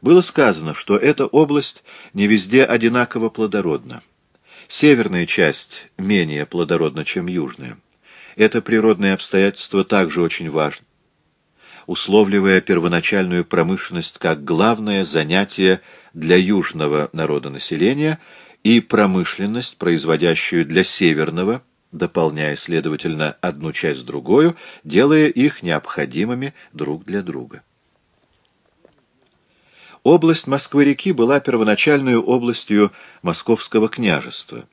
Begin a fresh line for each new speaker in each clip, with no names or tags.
Было сказано, что эта область не везде одинаково плодородна. Северная часть менее плодородна, чем южная. Это природное обстоятельство также очень важно, условливая первоначальную промышленность как главное занятие для южного народонаселения и промышленность, производящую для северного, дополняя, следовательно, одну часть другую, делая их необходимыми друг для друга. Область Москвы-реки была первоначальной областью Московского княжества.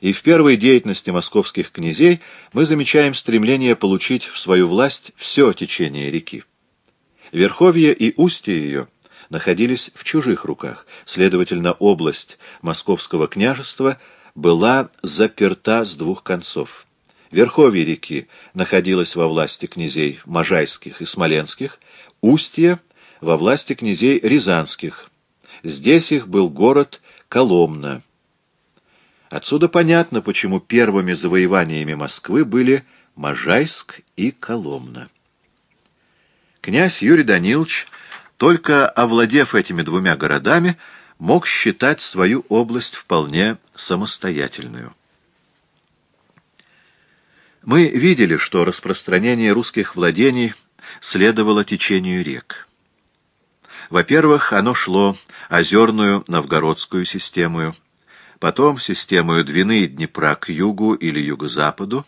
И в первой деятельности московских князей мы замечаем стремление получить в свою власть все течение реки. Верховье и устье ее находились в чужих руках, следовательно, область Московского княжества была заперта с двух концов. Верховье реки находилось во власти князей Можайских и Смоленских, устье во власти князей Рязанских. Здесь их был город Коломна. Отсюда понятно, почему первыми завоеваниями Москвы были Можайск и Коломна. Князь Юрий Данилович, только овладев этими двумя городами, мог считать свою область вполне самостоятельную. Мы видели, что распространение русских владений следовало течению рек. Во-первых, оно шло озерную новгородскую систему, потом систему Двины и Днепра к югу или юго-западу,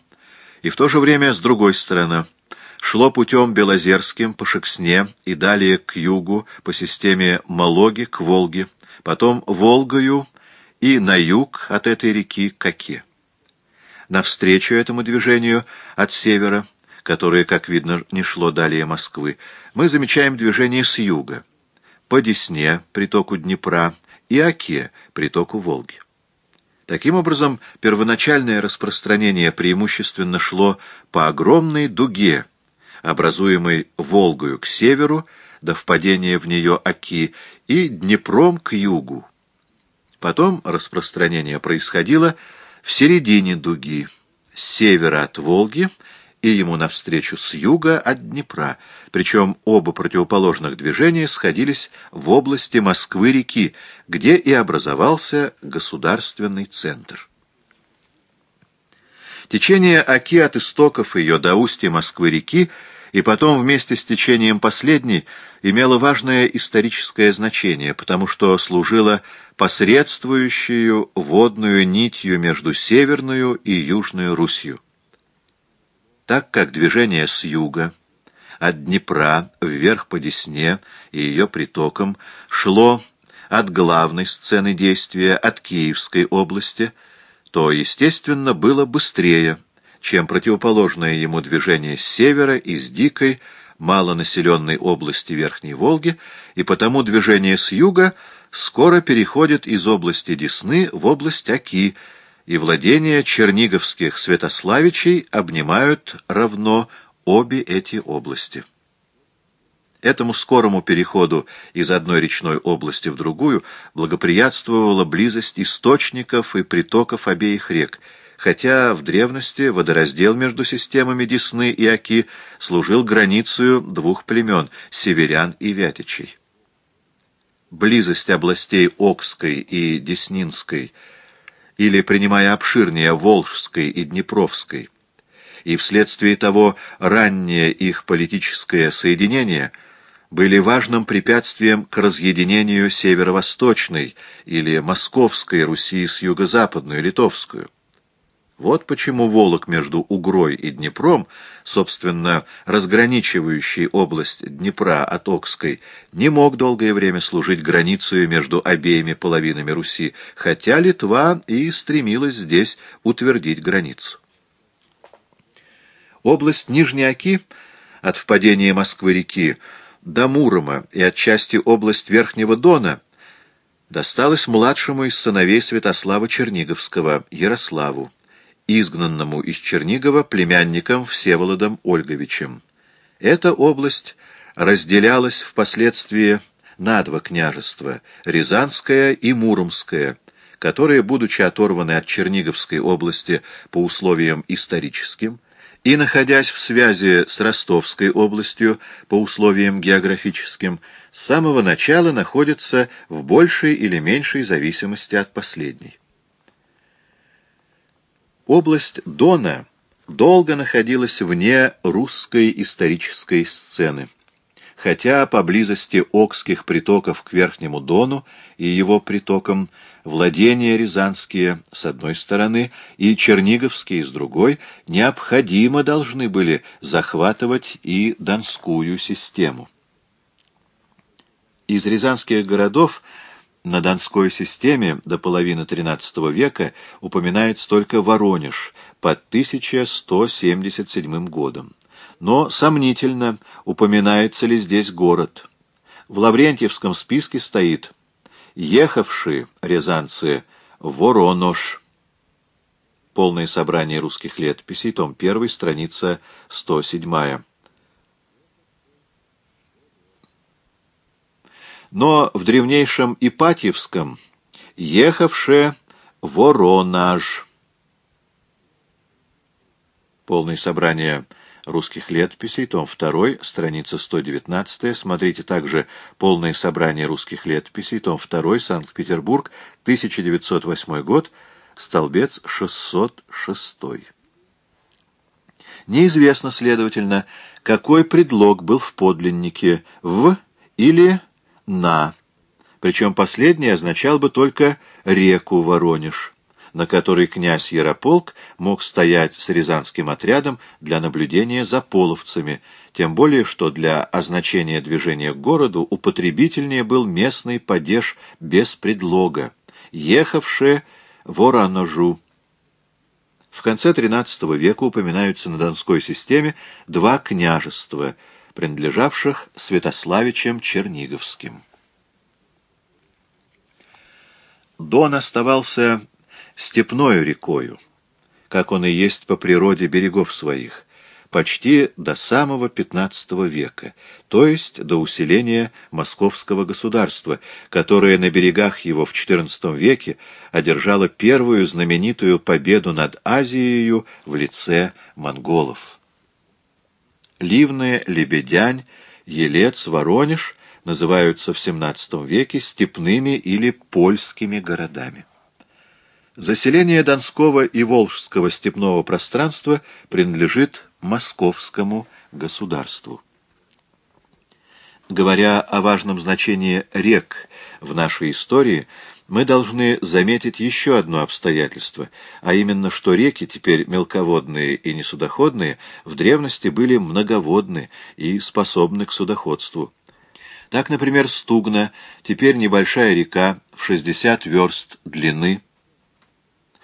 и в то же время, с другой стороны, шло путем Белозерским по Шексне и далее к югу по системе Малоги к Волге, потом Волгою и на юг от этой реки к Оке. Навстречу этому движению от севера, которое, как видно, не шло далее Москвы, мы замечаем движение с юга — по Десне, притоку Днепра, и Оке, притоку Волги. Таким образом, первоначальное распространение преимущественно шло по огромной дуге, образуемой Волгою к северу, до впадения в нее Оки, и Днепром к югу. Потом распространение происходило в середине дуги, с севера от Волги и ему навстречу с юга от Днепра, причем оба противоположных движения сходились в области Москвы-реки, где и образовался государственный центр. Течение Оки от истоков ее до устья Москвы-реки и потом вместе с течением последней имело важное историческое значение, потому что служило посредствующую водную нитью между Северную и Южную Русью так как движение с юга, от Днепра вверх по Десне и ее притокам, шло от главной сцены действия, от Киевской области, то, естественно, было быстрее, чем противоположное ему движение с севера из дикой, малонаселенной области Верхней Волги, и потому движение с юга скоро переходит из области Десны в область Оки, и владения черниговских святославичей обнимают равно обе эти области. Этому скорому переходу из одной речной области в другую благоприятствовала близость источников и притоков обеих рек, хотя в древности водораздел между системами Десны и Оки служил границей двух племен — северян и вятичей. Близость областей Окской и Деснинской — или, принимая обширнее, Волжской и Днепровской, и вследствие того раннее их политическое соединение были важным препятствием к разъединению северо-восточной или московской Руси с юго-западной литовскую. Вот почему Волок между Угрой и Днепром, собственно, разграничивающий область Днепра от Окской, не мог долгое время служить границей между обеими половинами Руси, хотя Литва и стремилась здесь утвердить границу. Область Нижней Оки от впадения Москвы-реки до Мурома и отчасти область Верхнего Дона досталась младшему из сыновей Святослава Черниговского, Ярославу изгнанному из Чернигова племянником Всеволодом Ольговичем. Эта область разделялась впоследствии на два княжества — Рязанское и Муромское, которые, будучи оторваны от Черниговской области по условиям историческим и находясь в связи с Ростовской областью по условиям географическим, с самого начала находится в большей или меньшей зависимости от последней. Область Дона долго находилась вне русской исторической сцены, хотя поблизости Окских притоков к Верхнему Дону и его притокам владения рязанские с одной стороны и черниговские с другой необходимо должны были захватывать и донскую систему. Из рязанских городов на Донской системе до половины XIII века упоминается только Воронеж под 1177 годом. Но сомнительно, упоминается ли здесь город. В Лаврентьевском списке стоит «Ехавшие рязанцы Воронеж». Полное собрание русских летописей, том 1, страница 107. Но в древнейшем Ипатьевском ехавше Воронаж. Полное собрание русских летописей, том 2, страница 119, смотрите также «Полное собрание русских летописей», том 2, Санкт-Петербург, 1908 год, столбец 606. Неизвестно, следовательно, какой предлог был в подлиннике «в» или «на», причем последний означал бы только реку Воронеж, на которой князь Ярополк мог стоять с рязанским отрядом для наблюдения за половцами, тем более что для означения движения к городу употребительнее был местный падеж без предлога, ехавшее Вороножу. В конце XIII века упоминаются на Донской системе два княжества — принадлежавших Святославичам Черниговским. Дон оставался степною рекою, как он и есть по природе берегов своих, почти до самого XV века, то есть до усиления московского государства, которое на берегах его в XIV веке одержало первую знаменитую победу над Азией в лице монголов. Ливны, Лебедянь, Елец, Воронеж называются в XVII веке степными или польскими городами. Заселение Донского и Волжского степного пространства принадлежит московскому государству. Говоря о важном значении рек в нашей истории, мы должны заметить еще одно обстоятельство, а именно, что реки, теперь мелководные и несудоходные, в древности были многоводны и способны к судоходству. Так, например, Стугна, теперь небольшая река в 60 верст длины,